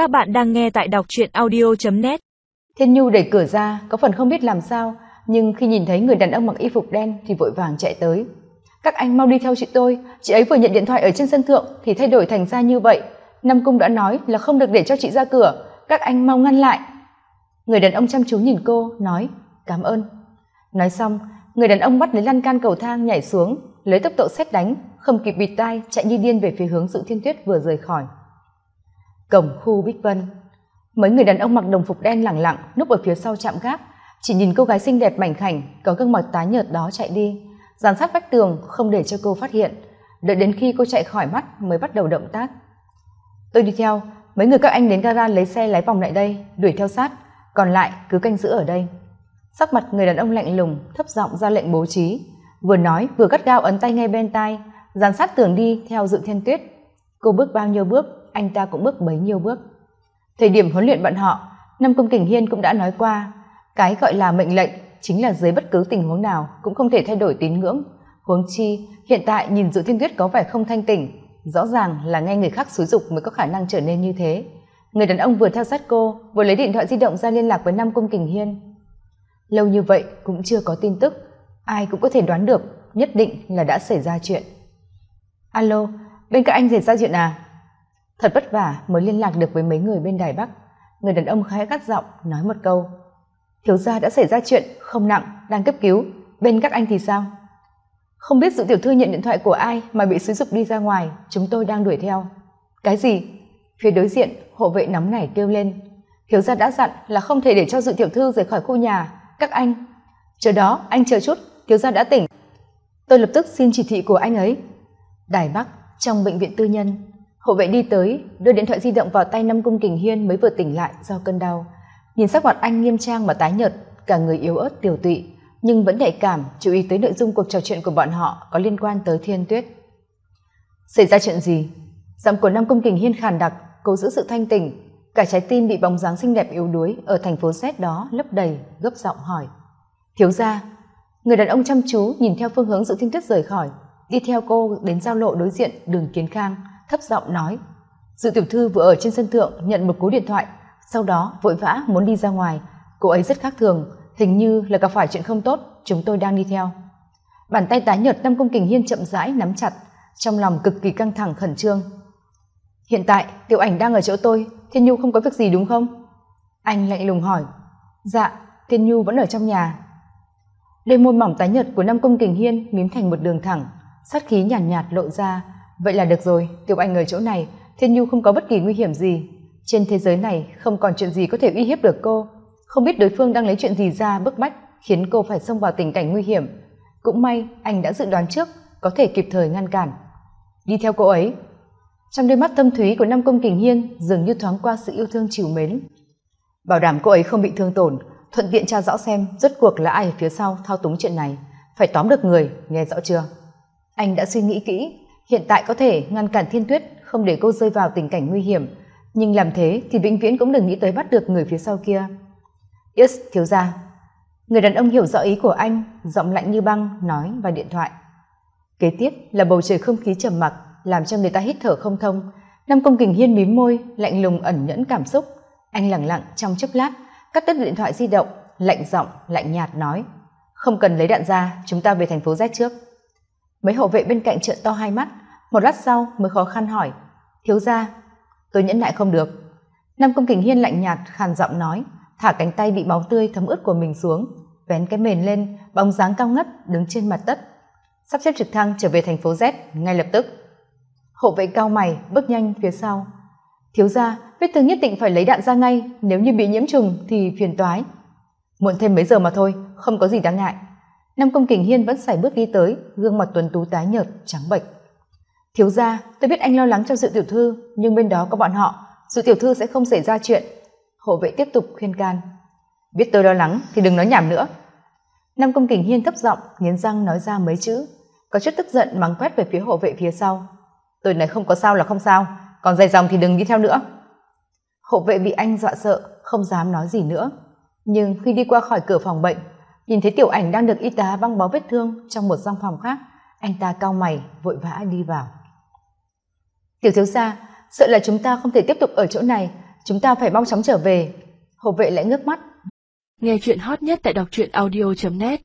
Các bạn đang nghe tại đọc truyện audio.net Thiên Nhu đẩy cửa ra, có phần không biết làm sao, nhưng khi nhìn thấy người đàn ông mặc y phục đen thì vội vàng chạy tới. Các anh mau đi theo chị tôi, chị ấy vừa nhận điện thoại ở trên sân thượng thì thay đổi thành ra như vậy. Nam Cung đã nói là không được để cho chị ra cửa, các anh mau ngăn lại. Người đàn ông chăm chú nhìn cô, nói cảm ơn. Nói xong, người đàn ông bắt lấy lan can cầu thang nhảy xuống, lấy tốc độ xét đánh, không kịp bịt tai chạy như điên về phía hướng sự thiên tuyết vừa rời khỏi cổng khu bích vân. Mấy người đàn ông mặc đồng phục đen lẳng lặng núp ở phía sau trạm gác. Chỉ nhìn cô gái xinh đẹp mảnh khảnh, có gương mặt tái nhợt đó chạy đi. Dàn sát vách tường, không để cho cô phát hiện. Đợi đến khi cô chạy khỏi mắt mới bắt đầu động tác. Tôi đi theo, mấy người các anh đến gara lấy xe lái vòng lại đây, đuổi theo sát. Còn lại cứ canh giữ ở đây. Sắc mặt người đàn ông lạnh lùng, thấp giọng ra lệnh bố trí. Vừa nói, vừa gắt gao ấn tay ngay bên tai. Dàn sát tường đi theo dự thiên tuyết. Cô bước bao nhiêu bước anh ta cũng bước bấy nhiêu bước. Thời điểm huấn luyện bọn họ năm công kình hiên cũng đã nói qua, cái gọi là mệnh lệnh chính là dưới bất cứ tình huống nào cũng không thể thay đổi tín ngưỡng. Huống chi, hiện tại nhìn dự thiên tuyết có vẻ không thanh tỉnh, rõ ràng là nghe người khác xúi dục mới có khả năng trở nên như thế. Người đàn ông vừa theo sát cô, vừa lấy điện thoại di động ra liên lạc với năm công kình hiên. Lâu như vậy cũng chưa có tin tức, ai cũng có thể đoán được, nhất định là đã xảy ra chuyện. Alo, bên cạnh anh xảy ra chuyện à? Thật vất vả mới liên lạc được với mấy người bên đài bắc. Người đàn ông khẽ gắt giọng nói một câu. Thiếu gia đã xảy ra chuyện không nặng, đang cấp cứu. Bên các anh thì sao? Không biết sự tiểu thư nhận điện thoại của ai mà bị xúi dục đi ra ngoài. Chúng tôi đang đuổi theo. Cái gì? Phía đối diện, hộ vệ nóng nảy kêu lên. Thiếu gia đã dặn là không thể để cho dự tiểu thư rời khỏi khu nhà. Các anh? Chờ đó, anh chờ chút. Thiếu gia đã tỉnh. Tôi lập tức xin chỉ thị của anh ấy. Đài bắc, trong bệnh viện tư nhân hộ vệ đi tới, đưa điện thoại di động vào tay năm cung kình hiên mới vừa tỉnh lại do cơn đau. Nhìn sắc mặt anh nghiêm trang mà tái nhợt, cả người yếu ớt, tiểu tụy, nhưng vẫn nhạy cảm, chú ý tới nội dung cuộc trò chuyện của bọn họ có liên quan tới thiên tuyết. Xảy ra chuyện gì? Giọng của năm cung kình hiên khàn đặc, cố giữ sự thanh tỉnh. Cả trái tim bị bóng dáng xinh đẹp yếu đuối ở thành phố xét đó lấp đầy, gấp giọng hỏi. Thiếu gia, người đàn ông chăm chú nhìn theo phương hướng dự thiên tuyết rời khỏi. Đi theo cô đến giao lộ đối diện đường kiến khang thấp giọng nói. Dự tiểu thư vừa ở trên sân thượng nhận một cú điện thoại sau đó vội vã muốn đi ra ngoài. Cô ấy rất khác thường hình như là gặp phải chuyện không tốt chúng tôi đang đi theo. Bàn tay tái nhợt năm công kình hiên chậm rãi nắm chặt trong lòng cực kỳ căng thẳng khẩn trương. Hiện tại tiểu ảnh đang ở chỗ tôi thiên nhu không có việc gì đúng không? Anh lạnh lùng hỏi. Dạ thiên nhu vẫn ở trong nhà. Đôi môi mỏng tái nhợt của năm công kình hiên mím thành một đường thẳng sát khí nhàn nhạt, nhạt lộ ra vậy là được rồi, tiểu anh ở chỗ này, thiên nhu không có bất kỳ nguy hiểm gì. Trên thế giới này, không còn chuyện gì có thể uy hiếp được cô. Không biết đối phương đang lấy chuyện gì ra bức bách, khiến cô phải xông vào tình cảnh nguy hiểm. Cũng may, anh đã dự đoán trước, có thể kịp thời ngăn cản. Đi theo cô ấy. Trong đôi mắt thâm thúy của năm công kình hiên, dường như thoáng qua sự yêu thương chiều mến. Bảo đảm cô ấy không bị thương tổn, thuận tiện tra rõ xem rốt cuộc là ai ở phía sau thao túng chuyện này. Phải tóm được người, nghe rõ chưa? Anh đã suy nghĩ kỹ hiện tại có thể ngăn cản thiên tuyết, không để cô rơi vào tình cảnh nguy hiểm. Nhưng làm thế thì vĩnh viễn cũng đừng nghĩ tới bắt được người phía sau kia. Yes, thiếu gia. Người đàn ông hiểu rõ ý của anh, giọng lạnh như băng, nói vào điện thoại. Kế tiếp là bầu trời không khí trầm mặc, làm cho người ta hít thở không thông. Năm công kình hiên mím môi, lạnh lùng ẩn nhẫn cảm xúc. Anh lẳng lặng, trong chốc lát, cắt đứt điện thoại di động, lạnh giọng, lạnh nhạt nói, không cần lấy đạn ra, chúng ta về thành phố z trước. Mấy hộ vệ bên cạnh trợn to hai mắt một lát sau mới khó khăn hỏi, thiếu gia, tôi nhẫn nại không được. Nam công kình hiên lạnh nhạt, khàn giọng nói, thả cánh tay bị máu tươi thấm ướt của mình xuống, vén cái mền lên, bóng dáng cao ngất đứng trên mặt đất. Sắp xếp trực thăng trở về thành phố z ngay lập tức. Hộ vệ cao mày bước nhanh phía sau. Thiếu gia, vết thương nhất định phải lấy đạn ra ngay, nếu như bị nhiễm trùng thì phiền toái. Muộn thêm mấy giờ mà thôi, không có gì đáng ngại. Năm công kình hiên vẫn sải bước đi tới, gương mặt tuấn tú tái nhợt, trắng bệch thiếu gia, tôi biết anh lo lắng cho sự tiểu thư, nhưng bên đó có bọn họ. Sự tiểu thư sẽ không xảy ra chuyện. Hộ vệ tiếp tục khuyên can. Biết tôi lo lắng thì đừng nói nhảm nữa. Nam công kình hiên thấp giọng, nghiến răng nói ra mấy chữ. Có chút tức giận mắng quét về phía hộ vệ phía sau. Tôi này không có sao là không sao. Còn dài dòng thì đừng đi theo nữa. Hộ vệ bị anh dọa sợ, không dám nói gì nữa. Nhưng khi đi qua khỏi cửa phòng bệnh, nhìn thấy tiểu ảnh đang được y tá băng bó vết thương trong một gian phòng khác, anh ta cau mày, vội vã đi vào tiểu thiếu gia, sợ là chúng ta không thể tiếp tục ở chỗ này. Chúng ta phải mau chóng trở về. Hộ vệ lại ngước mắt. Nghe chuyện hot nhất tại đọc truyện audio net.